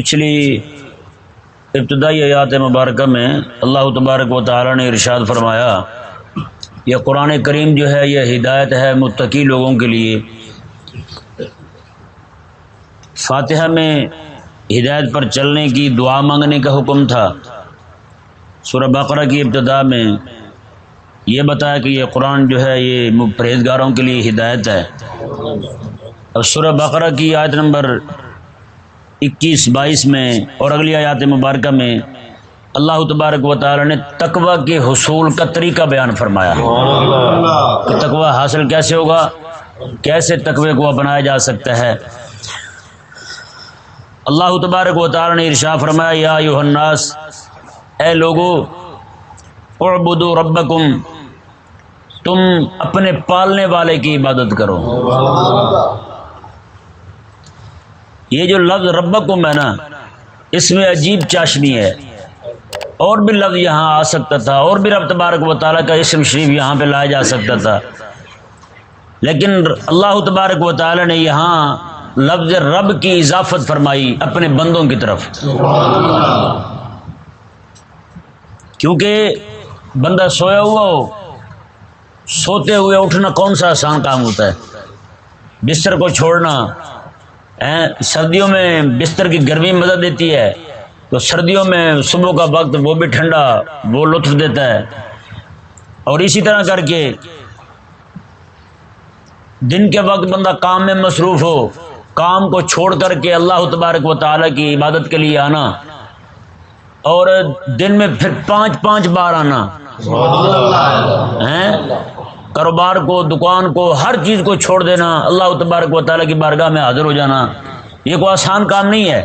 پچھلی ابتدائی آیات مبارکہ میں اللہ تبارک و تعالی نے ارشاد فرمایا، یہ قرآن کریم جو ہے، یہ ہدایت ہے متقی لوگوں کے لیے۔ فاتحہ میں ہدایت پر چلنے کی دعا مانگنے کا حکم تھا۔ سورہ بقرہ کی ابتدا میں یہ بتایا کہ یہ قرآن جو ہے، یہ پرہیزگاروں کے لیے ہدایت ہے۔ اب سورہ بقرہ کی آیت نمبر اکیس، بائیس میں اور اگلی آیات مبارکہ میں اللہ تبارک و تعالی نے تقوی کے حصول کا طریقہ بیان فرمایا کہ تقوی حاصل کیسے ہوگا؟ کیسے تقوی کو اپنایا جا سکتا ہے؟ اللہ تبارک و تعالی نے ارشا فرمایا، یا یو الناس، اے لوگو اعبدوا ربکم، تم اپنے پالنے والے کی عبادت کرو۔ یہ جو لفظ ربکم ہے نا، اس میں عجیب چاشنی ہے۔ اور بھی لفظ یہاں آ سکتا تھا، اور بھی رب تبارک و تعالیٰ کا اسم شریف یہاں پہ لایا جا سکتا تھا۔ لیکن اللہ تبارک و تعالیٰ نے یہاں لفظ رب کی اضافت فرمائی اپنے بندوں کی طرف۔ کیونکہ بندہ سویا ہوا ہو، سوتے ہوئے اٹھنا کون سا آسان کام ہوتا ہے؟ بستر کو چھوڑنا سردیوں میں بستر کی گرمی مدد دیتی ہے۔ تو سردیوں میں صبح کا وقت وہ بھی ٹھنڈا وہ لطف دیتا ہے۔ اور اسی طرح کر کے دن کے وقت بندہ کام میں مصروف ہو کام کو چھوڑ کر کے اللہ تبارک و تعالیٰ کی عبادت کے لیے آنا۔ اور دن میں پھر پانچ پانچ بار آنا۔ کاروبار کو دکان کو ہر چیز کو چھوڑ دینا اللہ تبارک و تعالیٰ کی بارگاہ میں حاضر ہو جانا یہ کوئی آسان کام نہیں ہے۔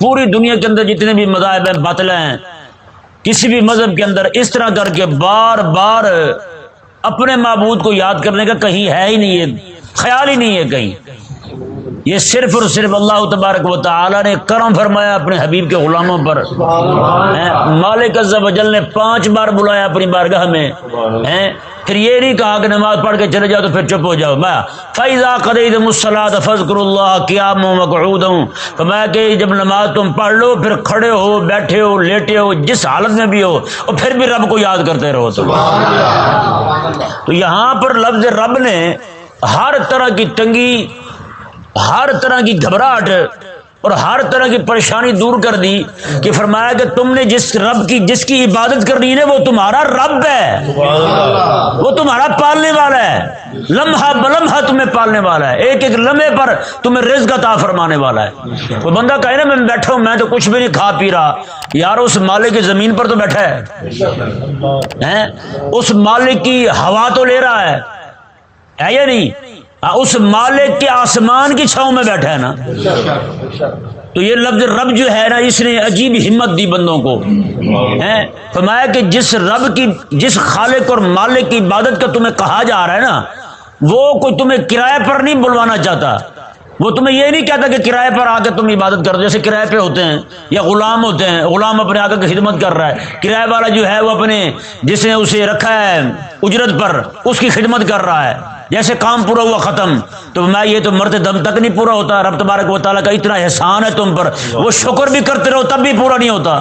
پوری دنیا کے اندر جتنے بھی مذاہب ہیں باطل ہیں کسی بھی مذہب کے اندر اس طرح کر کے بار بار اپنے معبود کو یاد کرنے کا کہیں ہے ہی نہیں ہے خیال ہی نہیں ہے کہیں۔ یہ صرف اور صرف اللہ تبارک و تعالی نے کرم فرمایا اپنے حبیب کے غلاموں پر۔ مالک عز و جل نے پانچ بار بلایا اپنی بارگاہ میں۔ پھر یہ نہیں کہا کہ نماز پڑھ کے چلے جاؤ تو پھر چپ ہو جاؤ۔ میں فیضا قدید مسلاد فضکر اللہ کیا مقعود ہوں تو میں کہ جب نماز تم پڑھ لو، پھر کھڑے ہو، بیٹھے ہو، لیٹے ہو، جس حالت میں بھی ہو، اور پھر بھی رب کو یاد کرتے رہو۔ تو تو یہاں پر لفظ رب نے ہر طرح کی تنگی، ہر طرح کی گھبراہٹ اور ہر طرح کی پریشانی دور کر دی کہ فرمایا کہ تم نے جس رب کی جس کی عبادت کرنی ہے وہ تمہارا رب ہے۔ وہ تمہارا پالنے والا ہے۔ لمحہ بلمحہ تمہیں پالنے والا ہے۔ ایک ایک لمحے پر تمہیں رزق عطا فرمانے والا ہے۔ وہ بندہ کہے نا میں بیٹھا ہوں میں تو کچھ بھی نہیں کھا پی رہا۔ یار اس مالک کی زمین پر تو بیٹھا ہے۔ اس مالک کی ہوا تو لے رہا ہے یا نہیں؟ اس مالک کے آسمان کی چھاؤں میں بیٹھا ہے نا؟ تو یہ لفظ رب جو ہے نا، اس نے عجیب ہمت دی بندوں کو۔ فرمایا کہ جس رب کی، جس خالق اور مالک کی عبادت کا تمہیں کہا جا رہا ہے نا، وہ کوئی تمہیں کرائے پر نہیں بلوانا چاہتا۔ وہ تمہیں یہ نہیں کہتا کہ کرائے پر آ کے تم عبادت کر دو جیسے کرائے پہ ہوتے ہیں یا غلام ہوتے ہیں، غلام اپنے آ کے خدمت کر رہا ہے۔ کرائے والا جو ہے، وہ اپنے، جس نے اسے رکھا ہے اجرت پر، اس کی خدمت کر رہا ہے۔ جیسے کام پورا ہوا ختم تو میں یہ تو مرتے دم تک نہیں پورا ہوتا رب تبارک و تعالیٰ کا اتنا احسان ہے تم پر وہ شکر بھی کرتے رہو تب بھی پورا نہیں ہوتا۔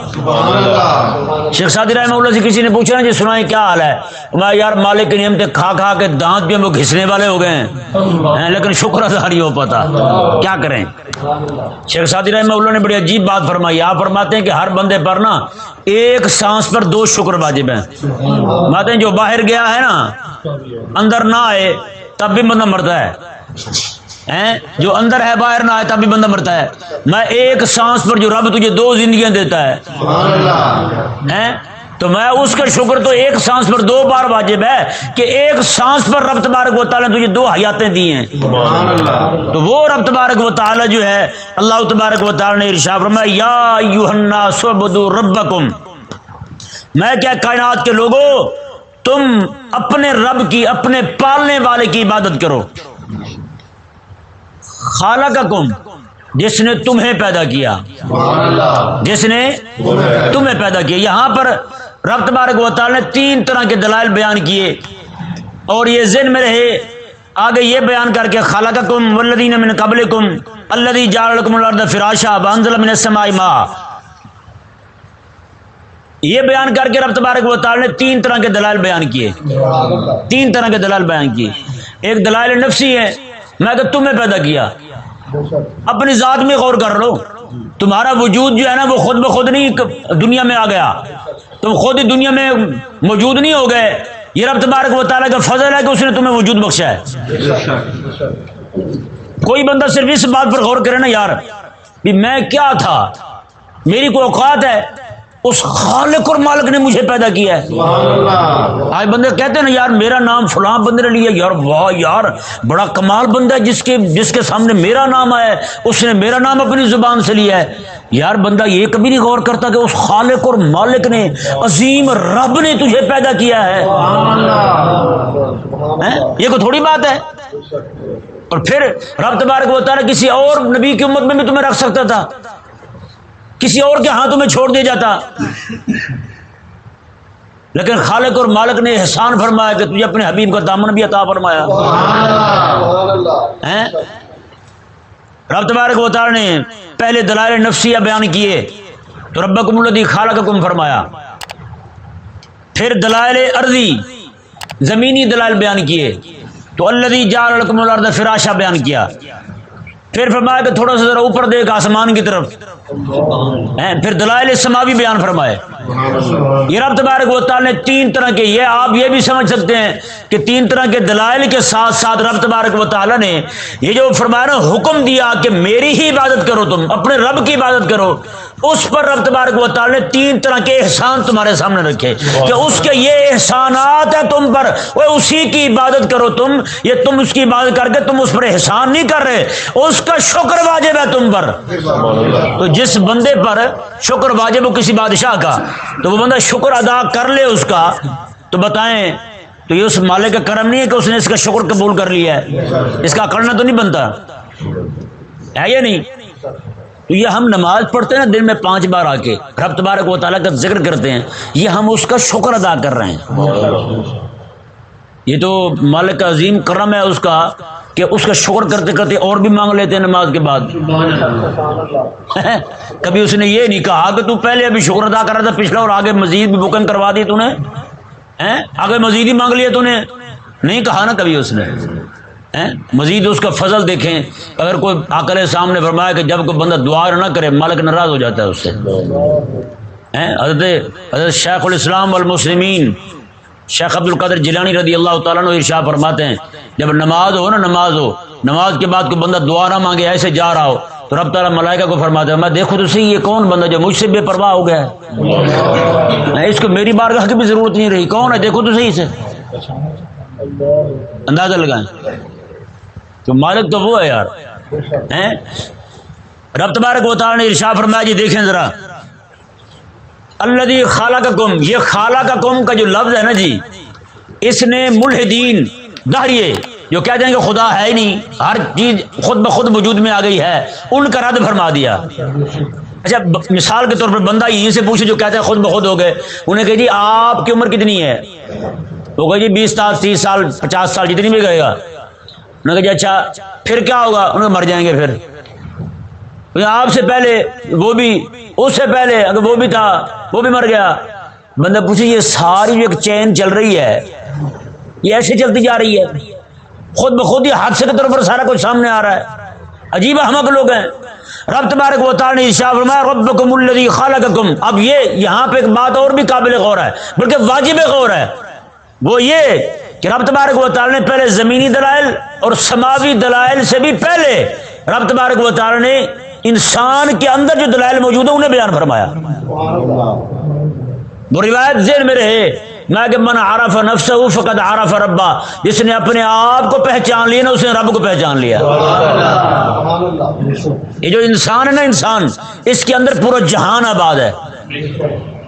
شیخ سعدی رحمہ اللہ سے کسی نے پوچھا نا جی سنائیں کیا حال ہے؟ میں یار مالک کی نعمتیں کھا کھا کے دانت بھی وہ گھسنے والے ہو گئے ہیں۔ لیکن شکر ادا نہیں ہو پاتا۔ کیا کریں؟ شیخ سعدی رحمہ اللہ نے بڑی عجیب بات فرمائی۔ آپ فرماتے ہیں کہ ہر بندے پر نا ایک سانس پر دو شکر واجب ہیں۔ ماتے ہیں جو باہر گیا ہے نا اندر نہ آئے تب بھی بندہ مرتا ہے۔ جو اندر ہے باہر نہ آئے تب بھی بندہ مرتا ہے۔ میں ایک سانس پر جو رب تجھے دو زندگیاں دیتا ہے۔ تو میں اس کا شکر تو ایک سانس پر دو بار واجب ہے کہ ایک سانس پر رب تبارک و تعالیٰ نے تجھے دو حیاتیں دی ہیں۔ تو وہ رب تبارک و تعالیٰ جو ہے اللہ تبارک و تعالیٰ نے ارشاد فرمایا یا یوحنا سبدو ربکم۔ میں کیا کائنات کے لوگوں تم اپنے رب کی، اپنے پالنے والے کی عبادت کرو۔ خالہ کا کم جس نے تمہیں پیدا کیا۔ جس نے تمہیں پیدا کیا۔ یہاں پر رب تبارک و تعالی نے تین طرح کے دلائل بیان کیے۔ اور یہ ذہن میں رہے، آگے یہ بیان کر کے خالہ کا کم ولدین قبل کم اللہ جالکم الارض فراشا بانزل من السماء ماء۔ یہ بیان کر کے رب تبارک و تعالی نے تین طرح کے دلائل بیان کیے۔ تین طرح کے دلائل بیان کیے۔ ایک دلائل نفسی ہے، میں کہ تمہیں پیدا کیا۔ اپنی ذات میں غور کر لو۔ تمہارا وجود جو ہے نا، وہ خود بخود نہیں دنیا میں آ گیا۔ تم خود ہی دنیا میں موجود نہیں ہو گئے۔ یہ رب تبارک و تعالیٰ کا فضل ہے کہ اس نے تمہیں وجود بخشا ہے۔ کوئی بندہ صرف اس بات پر غور کرے نا، یار، بھی میں کیا تھا؟ میری کوئی اوقات ہے اس خالق اور مالک نے مجھے پیدا کیا ہے۔ آج بندے کہتے ہیں نا یار میرا نام فلاں بندے نے لیا یار واہ یار بڑا کمال بندہ ہے جس کے جس کے سامنے میرا نام آیا ہے اس نے میرا نام اپنی زبان سے لیا ہے۔ یار بندہ یہ کبھی نہیں غور کرتا کہ اس خالق اور مالک نے عظیم رب نے تجھے پیدا کیا ہے۔ یہ کوئی تھوڑی بات ہے؟ اور پھر رب تبارک ہوتا ہے کسی اور نبی کی امت میں بھی تمہیں رکھ سکتا تھا۔ کسی اور کے ہاتھوں میں چھوڑ دیا جاتا۔ لیکن خالق اور مالک نے احسان فرمایا کہ تجھے اپنے حبیب کا دامن بھی عطا فرمایا۔ رب تبارک و تعالی نے پہلے دلائل نفسیہ بیان کیے تو ربکم الذی خالقکم فرمایا۔ پھر دلائل ارضی زمینی دلائل بیان کیے تو الذی جعل لکم الارض فراشا بیان کیا۔ پھر فرمایا کہ تھوڑا سا ذرا اوپر دیکھ آسمان کی طرف۔ پھر دلائل سماوی بیان فرمائے۔ یہ رب تبارک و تعالی نے تین طرح کے یہ آپ یہ بھی سمجھ سکتے ہیں کہ تین طرح کے دلائل کے ساتھ ساتھ رب تبارک و تعالی نے یہ جو فرمایا نا حکم دیا کہ میری ہی عبادت کرو تم اپنے رب کی عبادت کرو۔ اس پر رب تبارک و تعالی نے تین طرح کے احسان تمہارے سامنے رکھے کہ اس کے یہ احسانات ہیں تم پر وہ اسی کی عبادت کرو تم یہ تم اس کی عبادت کر کے تم اس پر احسان نہیں کر رہے اس کا شکر واجب ہے تم پر۔ تو جس بندے پر شکر واجب ہو کسی بادشاہ کا تو وہ بندہ شکر ادا کر لے اس کا۔ تو بتائیں تو یہ اس مالک کا کرم نہیں ہے کہ اس نے اس کا شکر قبول کر لیا ہے؟ اس کا کرنا تو نہیں بنتا؟ ہے یا نہیں؟ تو یہ ہم نماز پڑھتے ہیں نا، دن میں پانچ بار آ کے رب تبارک و تعالیٰ کا ذکر کرتے ہیں۔ یہ ہم اس کا شکر ادا کر رہے ہیں۔ یہ تو مالک کا عظیم کرم ہے اس کا، کہ اس کا شکر کرتے کرتے اور بھی مانگ لیتے ہیں نماز کے بعد۔ کبھی اس نے یہ نہیں کہا کہ تو پہلے ابھی شکر ادا کر رہا تھا، پچھلا اور آگے مزید بھی بکنگ کروا دی تو نے۔ آگے مزید ہی مانگ لیا تو نے۔ نہیں کہا نا کبھی اس نے۔ مزید اس کا فضل دیکھیں۔ اگر کوئی آکر سامنے فرمایا کہ جب کوئی بندہ دعا نہ کرے مالک ناراض ہو جاتا ہے اس سے۔ حضرت حضرت شیخ الاسلام والمسلمین شیخ عبد القدر جیلانی رضی اللہ تعالیٰ نے ارشا فرماتے ہیں جب نماز ہو نا نماز ہو نماز کے بعد کوئی بندہ دعا نہ مانگے ایسے جا رہا ہو تو رب تعالیٰ ملائکہ کو فرماتے ہیں میں دیکھو تو صحیح یہ کون بندہ جو مجھ سے بے پرواہ ہو گیا ہے؟ اس کو میری بارگاہ کی بھی ضرورت نہیں رہی کون ہے؟ دیکھو تو صحیح سے۔ اندازہ لگائیں۔ تو مالک تو وہ ہے یار۔ رب تبارک و تعالیٰ نے ارشا فرمایا جی دیکھیں ذرا۔ اللہ خالہ کا کم یہ خالہ کا کم کا جو لفظ ہے نا جی اس نے ملحدین دہریے، جو کہتے ہیں کہ خدا ہے ہی نہیں، ہر چیز خود بخود وجود میں آ گئی ہے، ان کا رد فرما دیا۔ اچھا مثال کے طور پر بندہ یہیں سے پوچھے جو کہتے ہیں خود بخود ہو گئے، انہیں کہ جی آپ کی عمر کتنی ہے؟ وہ کہ جی بیس سال، تیس سال، پچاس سال، جتنی بھی گئے گا۔ انہوں نے کہا جی اچھا پھر کیا ہوگا؟ انہیں مر جائیں گے پھر۔ آپ سے پہلے وہ بھی، اس سے پہلے اگر وہ بھی تھا، وہ بھی مر گیا۔ بندہ پوچھے، یہ ساری جو ایک چین چل رہی ہے، یہ ایسے چلتی جا رہی ہے۔ خود بخود ہی حادثے کے طور پر سارا کچھ سامنے آ رہا ہے۔ عجیب احمد لوگ ہیں۔ رب تبارک و تعالی شاہ فرمایا، ربکم الذی خلقکم۔ اب یہ یہاں پہ ایک بات اور بھی قابل غور ہے، بلکہ واجب غور ہے۔ وہ یہ کہ رب تبارک و تعالی نے پہلے زمینی دلائل اور سماوی دلائل سے بھی پہلے رب تبارک و تعالی نے انسان کے اندر جو دلائل موجود ہے انہیں بیان فرمایا۔ وہ روایت ذہن میں رہے۔ میں کہ من عرف نفس فقد عرف ربا جس نے اپنے آپ کو پہچان لیا نا اس نے رب کو پہچان لیا۔ یہ جو انسان ہے نا انسان، اس کے اندر پورا جہان آباد ہے۔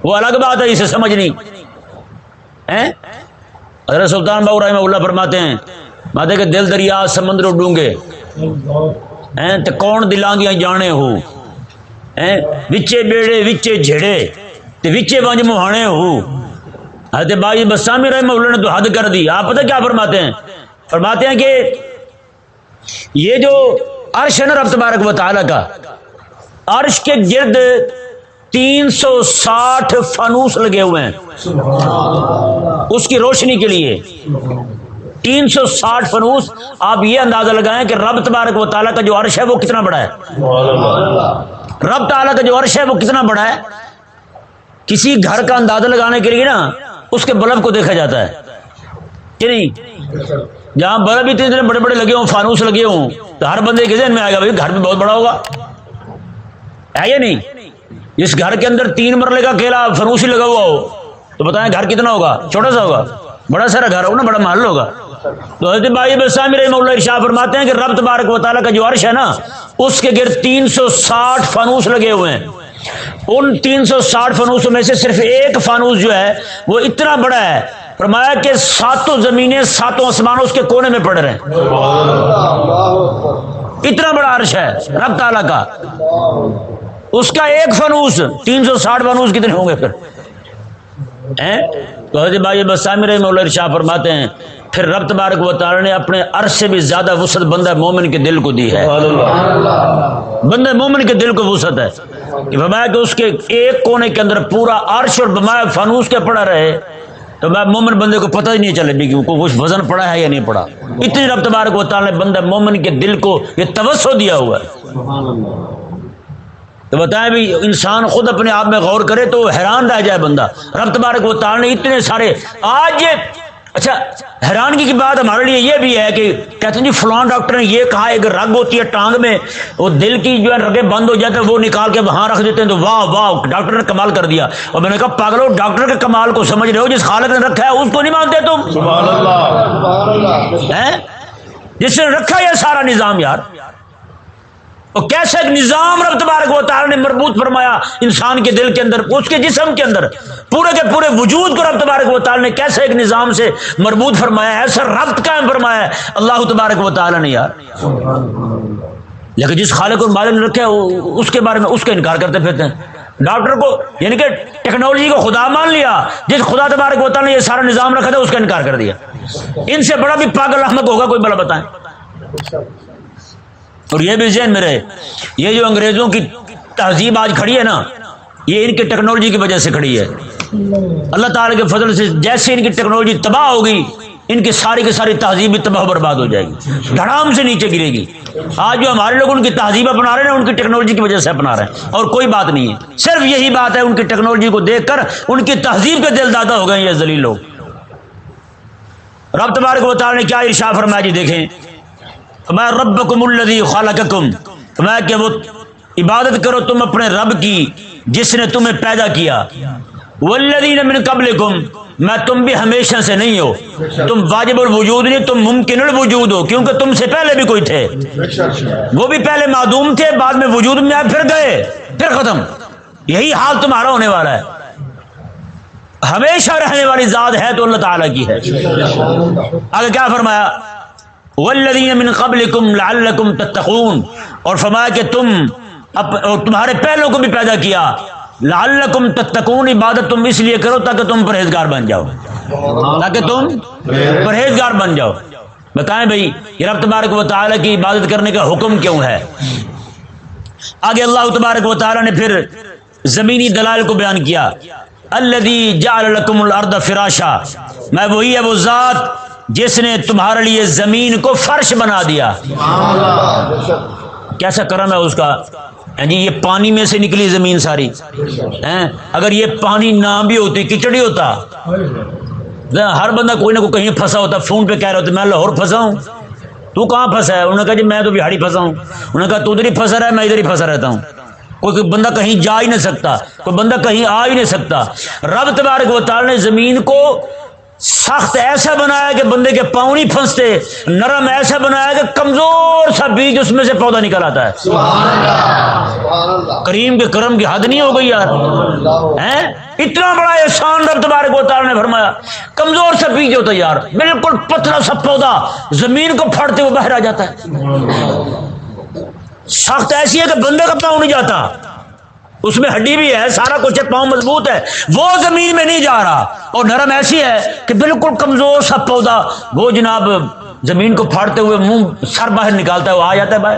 وہ الگ بات ہے، اسے سمجھ نہیں۔ حضرت سلطان بابو رحمہ اللہ فرماتے ہیں ماتے کہ دل دریا سمندر ڈونگے۔ تو کون دلانگیاں جانے ہو؟ وچے بیڑے، وچے جھڑے تے وچے ونج مہانے ہو۔ حضرت بائی بسامی رحمہ اللہ نے تو حد کر دی۔ آپ پتہ کیا فرماتے ہیں؟ فرماتے ہیں کہ یہ جو عرش ہے نا رب تبارک و تعالی کا، عرش کے گرد تین سو ساٹھ فانوس لگے ہوئے ہیں۔ اس کی روشنی کے لیے۔ تین سو ساٹھ فنوس آپ یہ اندازہ لگائیں کہ رب تبارک و تعالیٰ کا جو عرش ہے وہ کتنا بڑا ہے۔ رب تعالیٰ کا جو عرش ہے وہ کتنا بڑا ہے۔ کسی گھر کا اندازہ لگانے کے لیے نا اس کے بلب کو دیکھا جاتا ہے۔ کہ نہیں؟ جہاں بلب اتنے بڑے بڑے لگے ہوں فانوس لگے ہوں تو ہر بندے کے ذہن میں آئے گا بھائی گھر بھی بہت بڑا ہوگا۔ ہے یا نہیں؟ اس گھر کے اندر تین مرلے کا کیلا فنوس ہی لگا ہوا ہو تو بتائیں گھر کتنا ہوگا؟ چھوٹا سا ہوگا؟ بڑا سارا گھر ہوگا نا بڑا محل ہوگا۔ تو حضرت بھائی بسام رحمہ اللہ ارشاد فرماتے ہیں کہ رب تبارک و تعالیٰ کا جو عرش ہے نا اس کے گرد تین سو ساٹھ فانوس لگے ہوئے ہیں۔ ان تین سو ساٹھ فانوسوں میں سے صرف ایک فانوس جو ہے وہ اتنا بڑا ہے۔ فرمایا کہ ساتوں زمینیں ساتوں آسمانوں اس کے کونے میں پڑ رہے ہیں۔ اتنا بڑا عرش ہے رب تعالیٰ کا۔ اس کا ایک فنوس تین سو ساٹھ فنوس کتنے ہوں گے پھر؟ تو حضرت بھائی بسام رحم اللہ شاہ فرماتے ہیں پھر رب تبارک و تعالی نے اپنے عرش سے بھی زیادہ وسعت بندہ مومن کے دل کو دی ہے۔ بندہ مومن کے دل کو وسعت ہے۔ کہ فرمایا کہ اس کے ایک کونے کے اندر پورا عرش اور بمایا فانوس کے پڑا رہے۔ تو میں مومن بندے کو پتہ ہی نہیں چلے بھی کہ کچھ وزن پڑا ہے یا نہیں پڑا۔ اتنی رب تبارک و تعالی نے بندہ مومن کے دل کو یہ توسع دیا ہوا ہے۔ تو بتائیں بھی انسان خود اپنے آپ میں غور کرے تو حیران رہ جائے بندہ۔ رب تبارک و تعالی نے اتنے سارے آج یہ اچھا حیرانگی کی بات ہمارے لیے یہ بھی ہے کہ کہتے ہیں جی فلان ڈاکٹر نے یہ کہا ایک رگ ہوتی ہے ٹانگ میں وہ دل کی جو ہے رگیں بند ہو جاتے ہیں وہ نکال کے وہاں رکھ دیتے ہیں تو واہ واہ ڈاکٹر نے کمال کر دیا۔ اور میں نے کہا پاگلو ڈاکٹر کے کمال کو سمجھ رہے ہو جس خالق نے رکھا ہے اس کو نہیں مانتے تم؟ سبحان اللہ۔ جس نے رکھا یہ سارا نظام یار۔ اور کیسا ایک نظام رب تبارک و تعالی نے مربوط فرمایا انسان کے دل کے اندر، اس کے جسم کے اندر؟ پورے کے پورے وجود کو رب تبارک و تعالی نے کیسے ایک نظام سے مربوط فرمایا ایسا ربط قائم فرمایا ہے۔ اللہ تبارک و تعالی نے یار۔ لیکن جس خالق اور مالک نے رکھا ہے اس کے بارے میں اس کا انکار کرتے پھرتے ہیں۔ ڈاکٹر کو یعنی کہ ٹیکنالوجی کو خدا مان لیا، جس خدا تبارک و تعالی نے یہ سارا نظام رکھا تھا، اس کا انکار کر دیا۔ ان سے بڑا بھی پاگل احمد ہوگا، کوئی بڑا بتائیں۔ اور یہ بھی ذہن میں رہے، یہ جو انگریزوں کی تہذیب آج کھڑی ہے نا، یہ ان کی ٹیکنالوجی کی وجہ سے کھڑی ہے۔ اللہ تعالی کے فضل سے جیسے ان کی ٹیکنالوجی تباہ ہوگی، ان کی ساری کی ساری تہذیب بھی تباہ برباد ہو جائے گی۔ دھڑام سے نیچے گرے گی۔ آج جو ہمارے لوگ ان کی تہذیب اپنا رہے ہیں، ان کی ٹیکنالوجی کی وجہ سے اپنا رہے ہیں۔ اور کوئی بات نہیں ہے۔ صرف یہی بات ہے، ان کی ٹیکنالوجی کو دیکھ کر ان کی تہذیب کے دل دادا ہو گئے یہ ذلیل لوگ۔ رب تبارک و تعالی نے کیا ارشا فرمایا جی دیکھیں۔ میں رب کم الدی خالقم میں کہ وہ عبادت کرو تم اپنے رب کی جس نے تمہیں پیدا کیا. والذین من قبلکم. میں تم بھی ہمیشہ سے نہیں ہو. تم واجب الوجود نہیں، تم ممکن الوجود ہو، کیونکہ تم سے پہلے بھی کوئی تھے. وہ بھی پہلے معدوم تھے، بعد میں وجود میں آئے، پھر گئے، پھر ختم. یہی حال تمہارا ہونے والا ہے. ہمیشہ رہنے والی ذات ہے تو اللہ تعالیٰ کی ہے. آگے کیا فرمایا؟ والذین من قبلکم لعلکم تتقون، اور فرمایا کہ تم اور تمہارے پہلوں کو بھی پیدا کیا۔ لعلکم تتقون، عبادت تم اس لیے کرو تاکہ تم پرہیزگار بن جاؤ۔ تاکہ تم پرہیزگار بن جاؤ۔ بتائیں بھائی، یہ رب تبارک و تعالی کی عبادت کرنے کا حکم کیوں ہے؟ آگے اللہ تبارک و تعالی نے پھر زمینی دلائل کو بیان کیا۔ الذي جعل لكم الارض فراشا۔ میں وہی ہے، وہ ذات جس نے تمہارے لیے زمین کو فرش بنا دیا۔ کیسا کرم ہے اس کا؟ جی یہ پانی میں سے نکلی زمین ساری۔ اگر یہ پانی نہ بھی ہوتی، کچڑی ہوتا۔ ہر بندہ کوئی نہ کوئی کہیں پھنسا ہوتا، فون پہ کہہ رہا ہوتا، میں لاہور پھنسا ہوں۔ تو کہاں پھنسا ہے؟ انہوں نے کہا جی میں تو بہاڑی پھنسا ہوں۔ انہوں نے کہا، تو ادھر ہی پھنسا رہا ہے، میں ادھر ہی پھنسا رہتا ہوں۔ کوئی بندہ کہیں جا ہی نہیں سکتا۔ کوئی بندہ کہیں آ ہی نہیں سکتا۔ رب تبارک و تعالی نے زمین کو سخت ایسا بنایا کہ بندے کے پاؤں نہیں پھنستے نرم ایسا بنایا کہ کمزور سا بیج اس میں سے پودا نکل آتا ہے۔ کریم کے کرم کی حد نہیں ہو گئی یار۔ اتنا بڑا احسان رب تبارک و تعالی نے فرمایا۔ کمزور سا بیج ہوتا ہے یار بالکل پتلا سا پودا زمین کو پھڑتے ہوئے باہر آ جاتا ہے۔ سخت ایسی ہے کہ بندے کا پاؤں نہیں جاتا۔ اس میں ہڈی بھی ہے سارا کچھ ہے پاؤں مضبوط ہے۔ وہ زمین میں نہیں جا رہا۔ اور نرم ایسی ہے کہ بالکل کمزور سا پودا۔ وہ جناب زمین کو پھاڑتے ہوئے منہ سر باہر نکالتا ہے وہ آ جاتا ہے باہر۔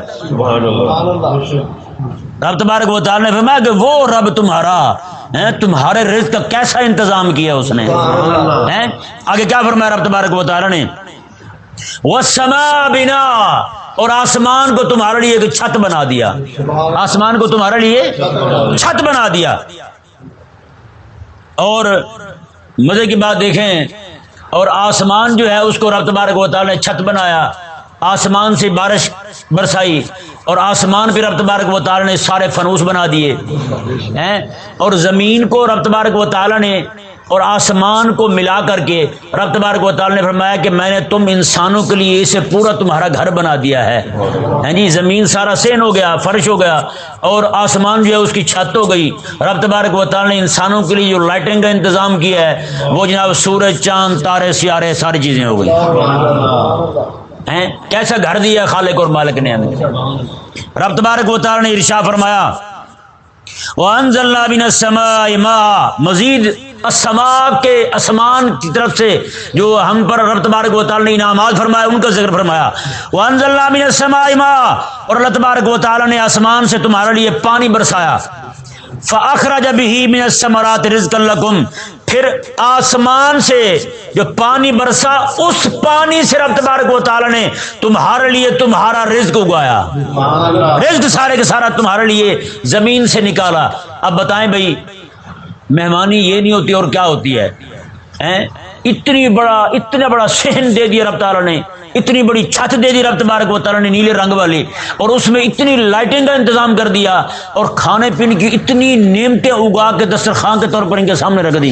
رب تبارک و تعالی نے فرمایا کہ وہ رب تمہارا تمہارے رزق کا کیسا انتظام کیا اس نے؟ آگے کیا فرمایا رب تبارک و تعالی نے؟ وہ سما بنا اور آسمان کو تمہارے لیے ایک چھت بنا دیا۔ آسمان کو تمہارے لیے چھت بنا دیا۔ اور مزے کی بات دیکھیں، اور آسمان جو ہے، اس کو رب تبارک و تعالی نے چھت بنایا۔ آسمان سے بارش برسائی، اور آسمان پہ رب تبارک و تعالی نے سارے فنوس بنا دیے۔ اور زمین کو رب تبارک و تعالی نے اور آسمان کو ملا کر کے رب تبارک و نے فرمایا کہ میں نے تم انسانوں کے لیے اسے پورا تمہارا گھر بنا دیا ہے۔ ہاں جی زمین سارا سین ہو گیا، فرش ہو گیا اور آسمان جو ہے اس کی چھت ہو گئی۔ رب تبارک و نے انسانوں کے لیے جو لائٹنگ کا انتظام کیا ہے، وہ جناب سورج، چاند، تارے، سیارے، ساری چیزیں ہو گئی۔ کیسا گھر دیا خالق اور مالک نے ہمیں؟ رب تبارک و تعالی نے ارشا فرمایا مزید اسما کے اسمان کی طرف سے جو ہم پر رب تبارک و تعالی نے انعامات فرمایا ان کا ذکر فرمایا۔ من السماء ماء اور اللہ تبارک و تعالی نے آسمان سے تمہارے لیے پانی برسایا۔ فاخرج به من الثمرات رزقا لكم پھر آسمان سے جو پانی برسا اس پانی سے رب تبارک و تعالی نے تمہارے لیے تمہارا رزق اگایا۔ رزق سارے کے سارا تمہارے لیے زمین سے نکالا۔ اب بتائیں بھائی مہمانی یہ نہیں ہوتی اور کیا ہوتی ہے؟ اتنی بڑا اتنا بڑا سہن دے دیا رب تعالیٰ نے اتنی بڑی چھت دے دی رب تبارک و تعالیٰ نے نیلے رنگ والی اور اس میں اتنی لائٹنگ کا انتظام کر دیا اور کھانے پینے کی اتنی نعمتیں اگا کے دسترخوان کے طور پر ان کے سامنے رکھ دی۔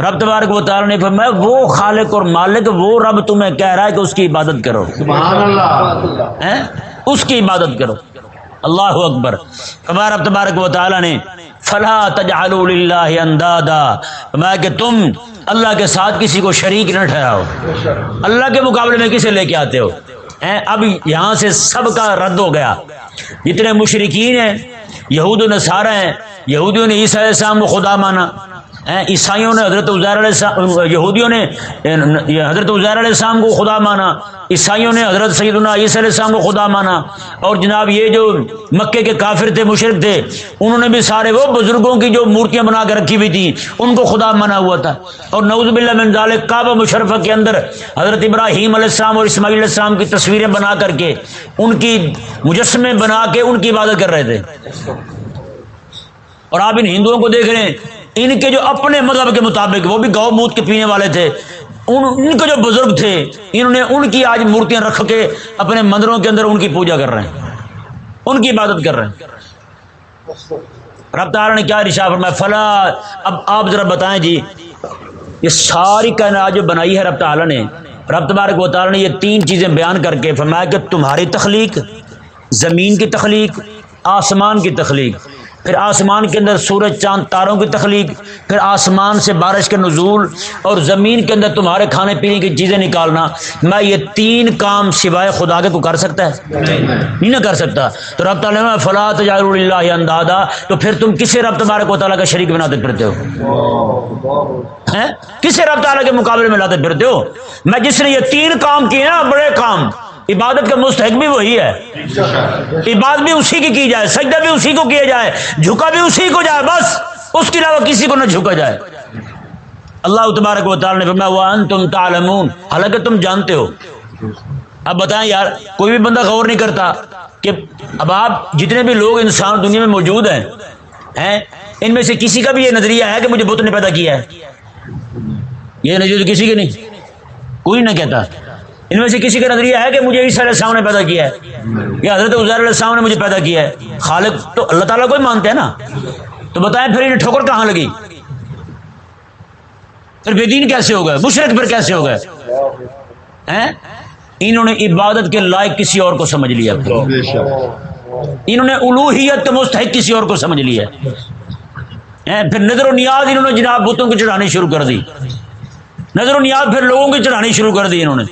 رب تبارک و تعالیٰ نے فرمایا وہ خالق اور مالک وہ رب تمہیں کہہ رہا ہے کہ اس کی عبادت کرو۔ اس کی عبادت کرو۔ اللہ اکبر۔ رب تبارک و تعالیٰ نے، فلا تجعلوا للہ اندادا۔ میں کہ تم اللہ کے ساتھ کسی کو شریک نہ ٹھہراؤ۔ اللہ کے مقابلے میں کسے لے کے آتے ہو؟ اب یہاں سے سب کا رد ہو گیا۔ جتنے مشرقین ہیں، یہود و نصارہ ہیں، یہودیوں نے عیسیٰ السلام کو خدا مانا۔ عیسائیوں نے حضرت عزیر علیہ السلام یہودیوں نے حضرت عزیر علیہ السلام کو خدا مانا۔ عیسائیوں نے حضرت سیدنا عیسی علیہ السلام کو خدا مانا۔ اور جناب یہ جو مکے کے کافر تھے مشرق تھے، انہوں نے بھی سارے وہ بزرگوں کی جو مورتیاں بنا کے رکھی ہوئی تھیں، ان کو خدا مانا ہوا تھا۔ اور نوز باللہ من ذالک کعبہ مشرفہ کے اندر حضرت ابراہیم علیہ السلام اور اسماعیل علیہ السلام کی تصویریں بنا کر کے ان کی مجسمے بنا کے ان کی عبادت کر رہے تھے۔ اور آپ ان ہندوؤں کو دیکھ رہے ہیں ان کے جو اپنے مذہب کے مطابق وہ بھی گو موت کے پینے والے تھے، ان ان کے جو بزرگ تھے، انہوں نے ان کی آج مورتیاں رکھ کے اپنے مندروں کے اندر ان کی پوجا کر رہے ہیں، ان کی عبادت کر رہے ہیں۔ رب تعالیٰ نے کیا رشا فرمایا، فلا، اب آپ ذرا بتائیں جی یہ ساری کائنات جو بنائی ہے رب تعالیٰ نے، رب تبارک و تعالیٰ نے یہ تین چیزیں بیان کر کے فرمایا کہ تمہاری تخلیق، زمین کی تخلیق، آسمان کی تخلیق۔ پھر آسمان کے اندر سورج، چاند، تاروں کی تخلیق، پھر آسمان سے بارش کے نزول اور زمین کے اندر تمہارے کھانے پینے کی چیزیں نکالنا، میں یہ تین کام سوائے خدا کے کو کر سکتا ہے؟ نہیں نہ کر سکتا۔ تو رب تعالیٰ فلاں تجار اللہ اندادا۔ تو پھر تم کسی رب تبارک و تعالیٰ کا شریک بناتے پھرتے ہو؟ کسی رب تعالیٰ کے مقابلے میں لاتے پھرتے ہو؟ میں جس نے یہ تین کام کیے نا بڑے کام۔ عبادت کا مستحق بھی وہی ہے۔ عبادت بھی اسی کی کی جائے، سجدہ بھی اسی کو کیا جائے، جھکا بھی اسی کو جائے، بس اس کے علاوہ کسی کو نہ جھکا جائے۔ اللہ تبارک و تعالی نے فرمایا وان تم تعلمون حالانکہ تم جانتے ہو۔ اب بتائیں یار، کوئی بھی بندہ غور نہیں کرتا کہ اب آپ جتنے بھی لوگ انسان دنیا میں موجود ہیں ہیں، ان میں سے کسی کا بھی یہ نظریہ ہے کہ مجھے بت نے پیدا کیا ہے؟ یہ نظریہ کسی کے نہیں۔ کوئی نہ کہتا۔ ان میں سے کسی کا نظریہ ہے کہ مجھے عیسیٰ علیہ السلام نے پیدا کیا ہے؟ یا حضرت عزیر علیہ السلام نے مجھے پیدا کیا ہے؟ خالق تو اللہ تعالیٰ کو ہی مانتے ہیں نا؟ تو بتائیں پھر انہیں ٹھوکر کہاں لگی؟ پھر بے دین کیسے ہو گئے؟ مشرق پھر کیسے ہو گئے؟ انہوں نے عبادت کے لائق کسی اور کو سمجھ لیا۔ انہوں نے الوحیت کے مستحق کسی اور کو سمجھ لیا۔ پھر نظر و نیاز انہوں نے جناب بتوں کی چڑھانی شروع کر دی۔ نظر و نیاز پھر لوگوں کی چڑھانی شروع کر دی انہوں نے۔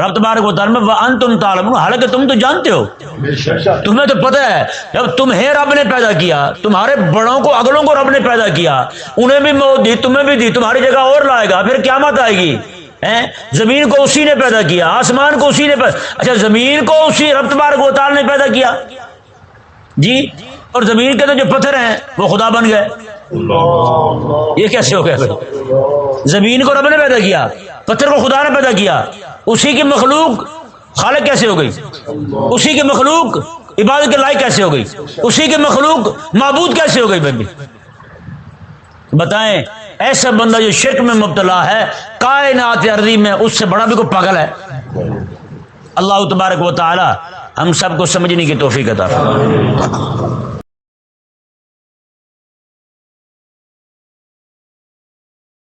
رب تبارک و تعالیٰ ان تم تعلم حالانکہ تم تو جانتے ہو۔ تمہیں تو پتہ ہے جب تمہیں رب نے پیدا کیا تمہارے بڑوں کو اگلوں کو رب نے پیدا کیا انہیں بھی موت دی تمہیں بھی دی تمہاری جگہ اور لائے گا پھر قیامت آئے گی۔ زمین کو اسی نے پیدا کیا آسمان کو اسی نے پیدا اچھا زمین کو اسی رب تبارک و تعالیٰ نے پیدا کیا۔ جی؟ اور زمین کے تو جو پتھر ہیں وہ خدا بن گئے۔ یہ کیسے ہو گیا زمین کو رب نے پیدا کیا پتھر کو خدا نے پیدا کیا۔ اسی کی مخلوق خالق کیسے ہو گئی؟ اسی کی مخلوق عبادت کے لائق کیسے ہو گئی؟ اسی کی مخلوق معبود کیسے ہو گئی بھائی؟ بتائیں، ایسا بندہ جو شرک میں مبتلا ہے، کائنات عرضی میں اس سے بڑا بھی کوئی پاگل ہے؟ اللہ تبارک و تعالی ہم سب کو سمجھنے کی توفیق عطا